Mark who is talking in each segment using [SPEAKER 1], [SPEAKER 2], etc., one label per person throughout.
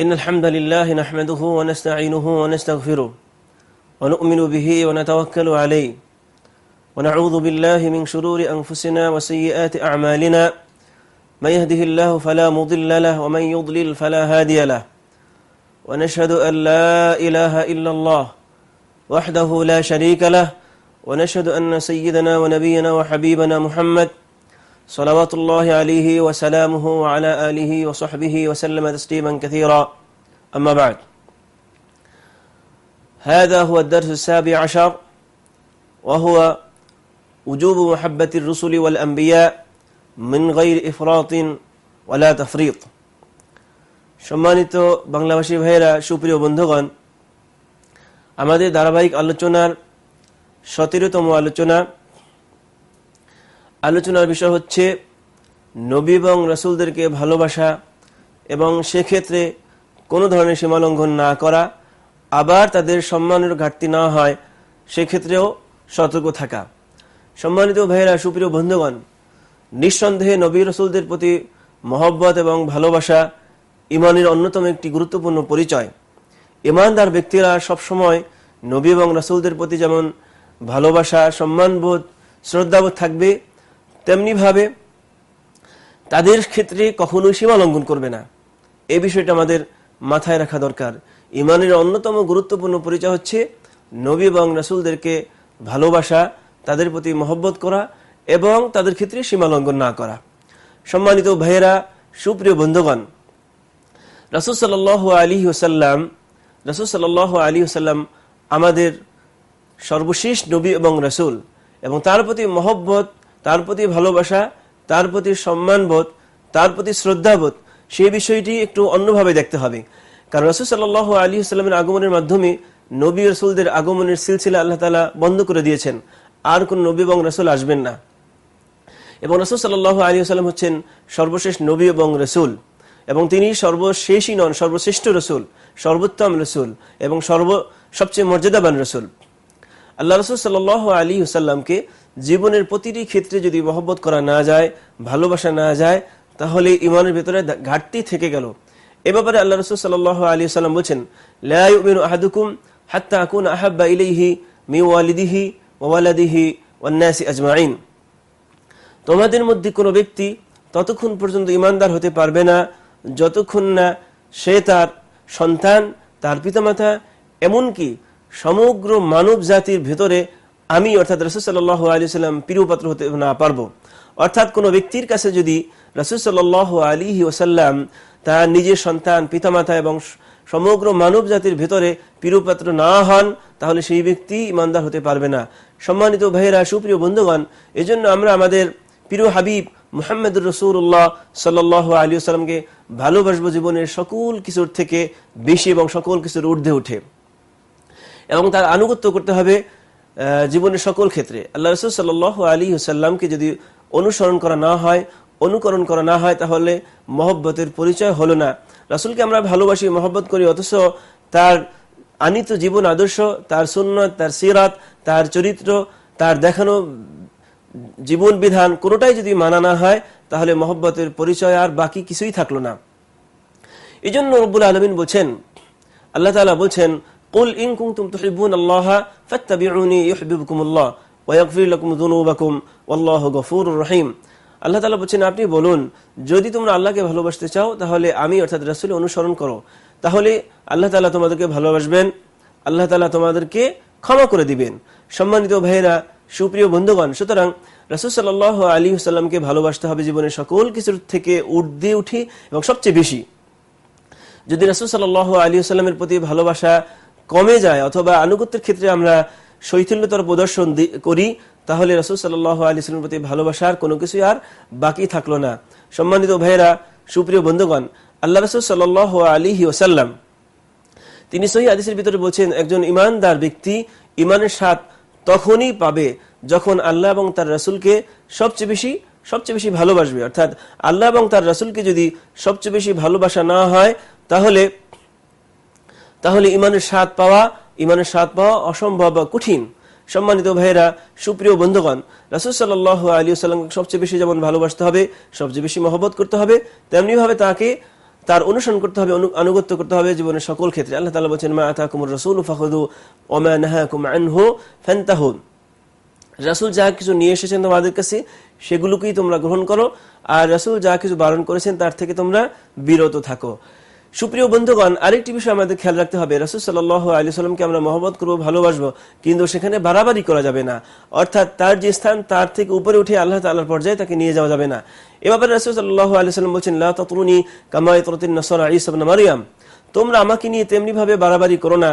[SPEAKER 1] إن الحمد لله نحمده ونستعينه ونستغفره ونؤمن به ونتوكل عليه ونعوذ بالله من شرور أنفسنا وسيئات أعمالنا من يهده الله فلا مضل له ومن يضلل فلا هادي له ونشهد أن لا إله إلا الله وحده لا شريك له ونشهد أن سيدنا ونبينا وحبيبنا محمد صلوات الله عليه وسلامه وعلى آله وصحبه وسلم تسليما كثيرا أما بعد هذا هو الدرس السابع عشر وهو وجوب محبة الرسل والأنبياء من غير إفراط ولا تفريط সম্মানিত বাংলাভাষী ভাইয়েরা সুপ্রিয় বন্ধুগণ আমাদের ধারাবাহিক আলোচনার সতেরোতম আলোচনা আলোচনার বিষয় হচ্ছে নবী এবং রসুলদেরকে ভালোবাসা এবং সেক্ষেত্রে কোনো ধরনের সীমালঙ্ঘন না করা, আবার তাদের সম্মানের ঘাটতি না হয়, সেক্ষেত্রেও সতর্ক থাকা। সম্মানিত ভাইয়েরা, সুপ্রিয় বন্ধুগণ, নিঃসন্দেহে নবী রসুলদের প্রতি মহব্বত এবং ভালোবাসা ইমানের অন্যতম একটি গুরুত্বপূর্ণ পরিচয়। ইমানদার ব্যক্তিরা সবসময় নবী এবং রসুলদের প্রতি যেমন ভালোবাসা, সম্মানবোধ, শ্রদ্ধাবোধ থাকবে তেমনিভাবে তাদের ক্ষেত্রে কখনোই সীমা লঙ্ঘন করবে না। এই বিষয়টা আমাদের মাথায় রাখা দরকার। ইমানের অন্যতম গুরুত্বপূর্ণ পরিচয় হচ্ছে নবী এবং রাসুলদেরকে ভালোবাসা, তাদের প্রতি মহব্বত করা এবং তাদের ক্ষেত্রে সীমা লঙ্ঘন না করা। সম্মানিত ভাইয়েরা, সুপ্রিয় বন্ধুগণ, রাসুল সাল আলী ওসাল্লাম রাসুল সাল আলী ওসাল্লাম আমাদের সর্বশেষ নবী এবং রসুল এবং তার প্রতি মহব্বত তার প্রতি ভালোবাসা, তার প্রতি সম্মানবোধ, তার প্রতি শ্রদ্ধাবোধ, সেই বিষয়টি একটু অন্যভাবে দেখতে হবে। কারণ রসুল সাল আলী সাল্লামের আগমনের মাধ্যমে নবী রসুলদের আগমনের সিলসিলা আল্লাহ তালা বন্ধ করে দিয়েছেন। আর কোন নবী এবং রসুল আসবেন না। এবং রসুল সাল্লাহ আলী সাল্লাম হচ্ছেন সর্বশেষ নবী এবং রসুল। এবং তিনি সর্বশেষই নন, সর্বশ্রেষ্ঠ রসুল, সর্বোত্তম রসুল এবং সর্ব, সবচেয়ে মর্যাদাবান রসুল। আল্লাহ রসুল সাল আলী হুসাল্লামকে জীবনের প্রতিটি ক্ষেত্রে যদি মহব্বত করা না যায়, ভালোবাসা না যায়, তাহলে ইমানের ভেতরে ঘাটতি থেকে গেল। এ ব্যাপারে আল্লাহ রসুল সাল আলী সাল্লাম বলছেন লাউমিন আহাদুকুম হাত্তা আকুন আহাব্বা ইলাইহি মি ওয়ালিদিহি ওয়ালাদিহি ওয়ান্নাসি আজমাইন। তোমাদের মধ্যে কোনো ব্যক্তি ততক্ষণ পর্যন্ত ইমানদার হতে পারবে না, যতক্ষণ না সে তার সন্তান, তার পিতামাতা, এমনকি সমগ্র মানব জাতির ভেতরে আমি, অর্থাৎ রসুল আলী সাল্লাম প্রিয়পাত্র হতে না পারব। অর্থাৎ কোনো ব্যক্তির কাছে যদি রসুল আলী ওসাল্লাম তার নিজের সন্তান, পিতামাতা এবং সমগ্র মানব জাতির ভেতরে প্রিয়পাত্র না হন, তাহলে সেই ব্যক্তি ইমানদার হতে পারবে না। সম্মানিত ভাইয়েরা, সুপ্রিয় বন্ধুগণ, এজন্য আমরা আমাদের প্রিয় হাবিব মোহাম্মদ রসুল্লাহ সাল্লাহ আলী সাল্লামকে ভালোবাসবো জীবনের সকল কিছুর থেকে বেশি এবং সকল কিছুর ঊর্ধ্বে উঠে। এবং তার আনুগত্য করতে হবে জীবনের সকল ক্ষেত্রে। আল্লাহ রসুল সাল্লাহ আলী সাল্লামকে যদি অনুসরণ করা না হয়, অনুকরণ করা না হয়, তাহলে মহব্বতের পরিচয় হলো না। রাসুলকে আমরা ভালোবাসি, মহব্বত করি, অথচ তার আনিত জীবন আদর্শ, তার সুন্নত, তার সিরাত, তার চরিত্র, তার দেখানো জীবন বিধান কোনোটাই যদি মানা না হয়, তাহলে মহব্বতের পরিচয় আর বাকি কিছুই থাকল না। এই জন্য রব্বুল আলমিন বলছেন, আল্লাহ তালা বলছেন قل إن كنتم تحبون الله فاتبعوني يحببكم الله ويغفر لكم ذنوبكم والله غفور رحيم আল্লাহ তালা বলছেন আপনি বলুন যদি তোমরা আল্লাহকে ভালোবাসতে চাও তাহলে আমি অর্থাৎ রাসুল অনুসরণ করো তাহলে আল্লাহ তালা তোমাদেরকে ভালোবাসবেন আল্লাহ তালা তোমাদেরকে ক্ষমা করে দিবেন সম্মানিত ভাইয়েরা সুপ্রিয় বন্ধুগণ সুতরাং রাসুল সাল্লাহ আলী সাল্লামকে ভালোবাসতে হবে জীবনের সকল কিছুর থেকে ঊর্ধ্বে উঠে এবং সবচেয়ে বেশি যদি রাসুল সাল্লাহ আলী সাল্লামের প্রতি ভালোবাসা কমে যায় অথবা আনুগত্যের ক্ষেত্রে আমরা শৈথিল্যতর প্রদর্শন করি, তাহলে রসুল সাল্লাহ আলী সাল্লামের প্রতি ভালোবাসার কোনো কিছুই আর বাকি থাকল না। সম্মানিত ভাইয়েরা, সুপ্রিয় বন্ধুগণ, আল্লাহ রসুল সাল্লাহ আলী ওসাল্লাম তিনি সহি আদিসের ভিতরে বলছেন, একজন ইমানদার ব্যক্তি ইমানের স্বাদ তখনই পাবে যখন আল্লাহ এবং তার রসুলকে সবচেয়ে বেশি সবচেয়ে বেশি ভালোবাসবে। অর্থাৎ আল্লাহ এবং তার রসুলকে যদি সবচেয়ে বেশি ভালোবাসা না হয়, তাহলে তাহলে ইমানের স্বাদ পাওয়া, ইমানের স্বাদ পাওয়া অসম্ভব বা কঠিন। সম্মানিত ভাইয়েরা, সুপ্রিয় বন্ধুগণ, রাসুল সাল্লাহ আলী সাল্লামকে সবচেয়ে বেশি যেমন ভালোবাসতে হবে, সবচেয়ে বেশি মহব্বত করতে হবে, তেমনিভাবে তাকে তার অনুসরণ করতে হবে আনুগত্য করতে হবে জীবনের সকল ক্ষেত্রে। আল্লাহ তালা বলছেন, মা আতা কুমুর রসুল রাসুল যা কিছু নিয়ে এসেছেন তোমাদের কাছে, সেগুলোকেই তোমরা গ্রহণ করো, আর রাসুল যা কিছু বারণ করেছেন, তার থেকে তোমরা বিরত থাকো। সুপ্রিয় বন্ধুগণ, আরেকটি বিষয় আমাদের খেয়াল রাখতে হবে। রাসুল সাল্লাহ আলী সাল্লামকে আমরা মহব্বত করব, ভালোবাসবো, কিন্তু সেখানে বাড়াবাড়ি করা যাবে না। অর্থাৎ তার যে স্থান, তার থেকে উপরে উঠে আল্লাহ তাল্লাহর পর্যায়ে তাকে নিয়ে যাওয়া যাবে না। এবার রাসুল সাল্লাহ আলী সাল্লাম বলছেন তরুণী কামাই তরতিন নসর ইসব মারিয়াম। তোমরা আমাকে নিয়ে তেমনি ভাবে বাড়াবাড়ি করো না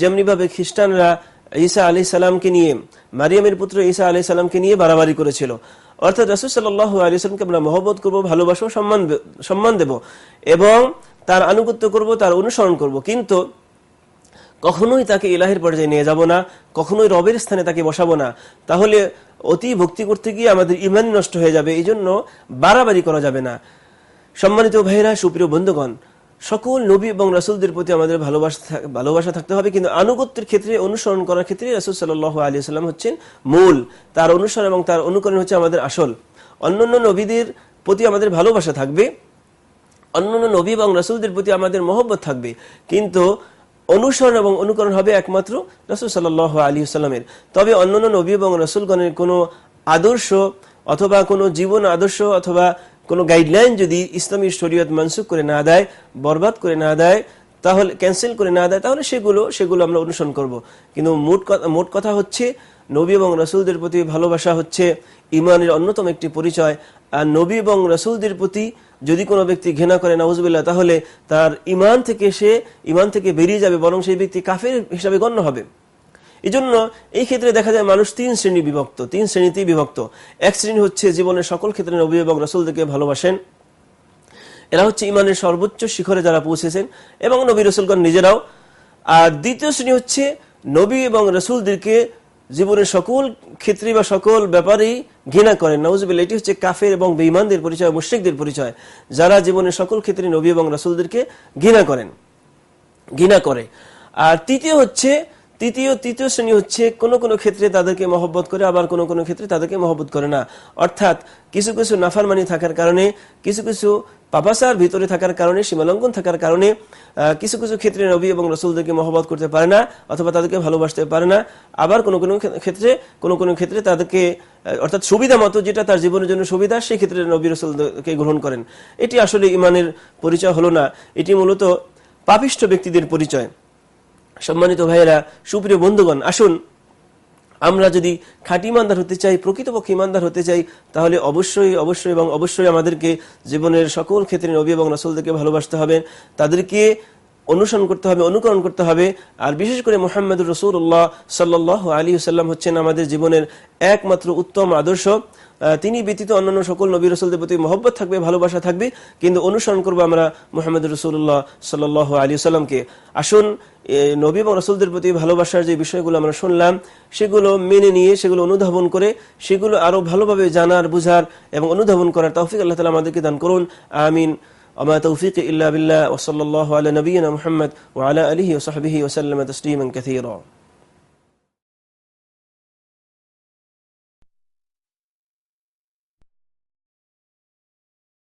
[SPEAKER 1] যেমনি ভাবে খ্রিস্টানরা ঈসা আলি সাল্লামকে নিয়ে, মারিয়ামের পুত্র ঈসা আলি সাল্লামকে নিয়ে বাড়াবাড়ি করেছিল। অর্থাৎ রাসুল সাল্লাহ আলী সাল্লামকে আমরা মহব্বত করব, ভালোবাসবো, সম্মান সম্মান দেব। এবং তার আনুগত্য করব, তার অনুসরণ করব। কিন্তু কখনোই তাকে ইলাহের পর্যায়ে নিয়ে যাব না, কখনোই রবের স্থানে তাকে বসাবো না। তাহলে অতি ভক্তি করতে গিয়ে আমাদের ইমান নষ্ট হয়ে যাবে এই জন্য বাড়াবাড়ি করা যাবে না। সম্মানিত ভাইরা সুপ্রিয় বন্ধুগণ, সকল নবী এবং রাসুলদের প্রতি আমাদের ভালোবাসা ভালোবাসা থাকতে হবে, কিন্তু আনুগত্যের ক্ষেত্রে, অনুসরণ করার ক্ষেত্রে রাসুল সাল্লাহ আলী সাল্লাম হচ্ছেন মূল। তার অনুসরণ এবং তার অনুকরণ হচ্ছে আমাদের আসল। অন্যান্য নবীদের প্রতি আমাদের ভালোবাসা থাকবে। অন্যান্য নবী এবং রাসুলদের প্রতি আমাদের মহব্বত থাকবে কিন্তু অনুসরণ এবং অনুকরণ হবে একমাত্র রসুল সাল আলী সাল্লামের তবে অন্যান্য নবী এবং রসুলগণের কোনো আদর্শ অথবা কোনো জীবন আদর্শ অথবা কোনো গাইডলাইন যদি ইসলামী শরীয়ত মনসুখ করে না দেয়, বরবাদ করে না দেয়, তাহলে ক্যান্সেল করে না দেয়, তাহলে সেগুলো সেগুলো আমরা অনুসরণ করব। কিন্তু মোট মোট কথা হচ্ছে নবী এবং রসুলদের প্রতি ভালোবাসা হচ্ছে ইমানের অন্যতম একটি পরিচয়। আর নবী এবং রসুলদের প্রতি যদি কোনো ব্যক্তি ঘৃণা করে নওয়াজবিল্লাহ তাহলে তার ইমান থেকে সে ইমান থেকে বেরিয়ে যাবে, বরং সেই ব্যক্তি কাফের হিসাবে গণ্য হবে। এই জন্য এই ক্ষেত্রে দেখা যায় মানুষ তিন শ্রেণি বিভক্ত, তিন শ্রেণীতেই বিভক্ত। এক শ্রেণি হচ্ছে জীবনের সকল ক্ষেত্রে নবী এবং রসুলদেরকে ভালোবাসেন। এরা হচ্ছে ইমানের সর্বোচ্চ শিখরে যারা পৌঁছেছেন এবং নবী রসুলগণ নিজেরাও। আর দ্বিতীয় শ্রেণি হচ্ছে নবী এবং রসুলদেরকে জীবনের সকল ক্ষেত্রে বা সকল ব্যাপারেই ঘৃণা করেন নওয়াজবিল্লা এটি হচ্ছে কাফের এবং বেইমানদের পরিচয়, মুশ্রিকদের পরিচয়, যারা জীবনের সকল ক্ষেত্রে নবী এবং রাসুলদেরকে ঘৃণা করেন। ঘৃণা করে। আর তৃতীয় হচ্ছে তৃতীয় তৃতীয় শ্রেণি হচ্ছে কোনো কোনো ক্ষেত্রে তাদেরকে মহব্বত করে, আবার কোনো কোনো ক্ষেত্রে তাদেরকে মহব্বত করে না। অর্থাৎ কিছু কিছু নাফারমানি থাকার কারণে, কিছু কিছু পাপাসার ভিতরে থাকার কারণে, সীমালঙ্ঘন থাকার কারণে কিছু কিছু ক্ষেত্রে নবী এবং রসুলদেরকে মহব্বত করতে পারে না, অথবা তাদেরকে ভালোবাসতে পারে না। আবার কোনো কোনো ক্ষেত্রে, কোনো কোনো ক্ষেত্রে তাদেরকে অর্থাৎ সুবিধা মতো যেটা তার জীবনের জন্য সুবিধা, সেই ক্ষেত্রে নবী রসুলকে গ্রহণ করেন। এটি আসলে ইমানের পরিচয় হলো না। এটি মূলত পাপিষ্ঠ ব্যক্তিদের পরিচয়। সম্মানিত ভাইয়েরা, সুপ্রিয় বন্ধুগণ, আসুন। আমরা যদি খাঁটি ইমানদার হতে চাই, প্রকৃতপক্ষে ইমানদার হতে চাই, তাহলে অবশ্যই অবশ্যই এবং অবশ্যই আমাদেরকে জীবনের সকল ক্ষেত্রে নবী এবং রসুলদেরকে ভালোবাসতে হবে, তাদেরকে অনুসরণ করতে হবে, অনুকরণ করতে হবে, আর বিশেষ করে মোহাম্মদুর রসুল্লাহ সাল্লাহ আলী সাল্লাম হচ্ছেন আমাদের জীবনের একমাত্র উত্তম আদর্শ। তিনি ব্যতীত অন্যান্য সকল নবী রসুলদের প্রতি মহব্বত থাকবে ভালোবাসা থাকবে কিন্তু অনুসরণ করবো আমরা মোহাম্মদ রসুল্লাহ সাল আলী সাল্লামকে আসুন নবী এবং রসুলদের প্রতি ভালোবাসার যে বিষয়গুলো আমরা শুনলাম সেগুলো মেনে নিয়ে সেগুলো অনুধাবন করে সেগুলো আরো ভালোভাবে জানার বুঝার এবং অনুধাবন করার তৌফিক আল্লাহ তালা আমাদেরকে দান করুন আমিন وما توفيق إلا بالله وصلى الله على نبينا محمد وعلى آله وصحبه وسلم تسليما كثيرا